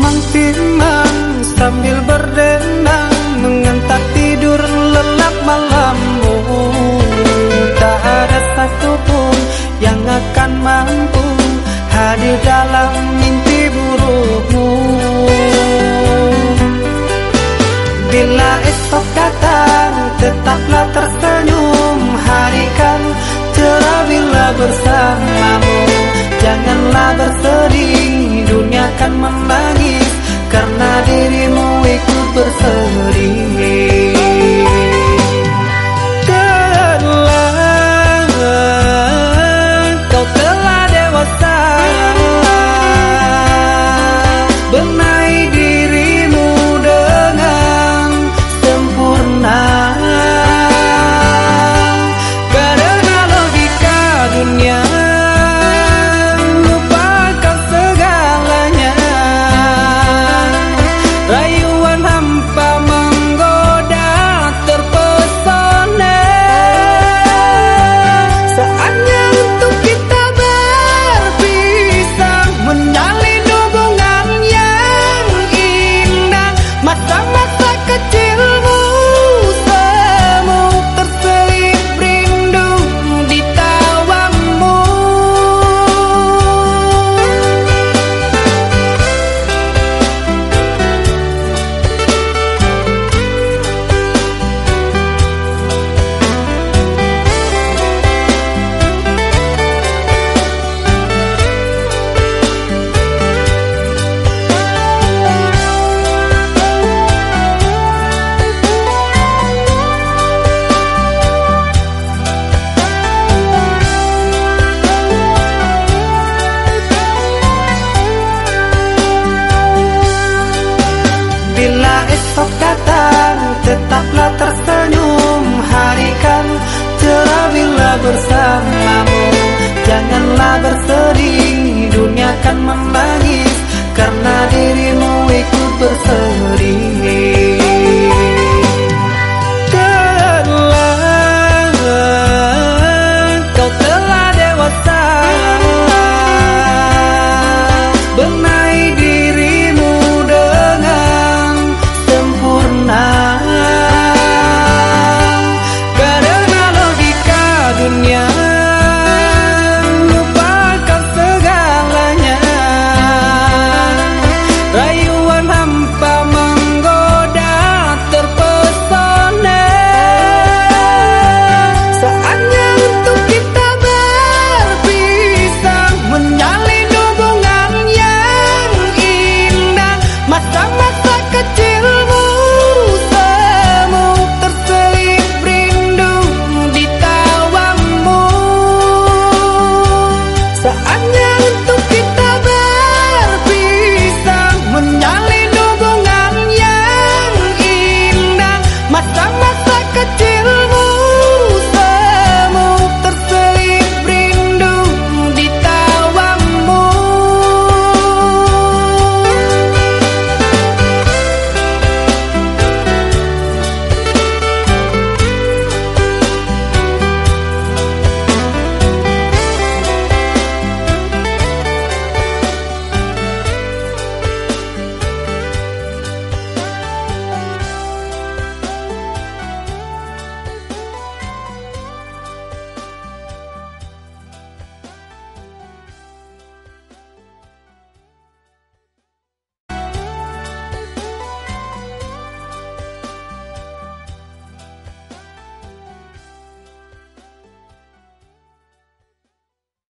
Timang-timang sambil berdenang Mengentak tidur lelap malammu. Tak ada satupun yang akan mampu Hadir dalam mimpi burukmu. Bila esok datang tetaplah tersenyum Hari kan cerah bila bersamamu. Jangan bersedih Dunia kan membaik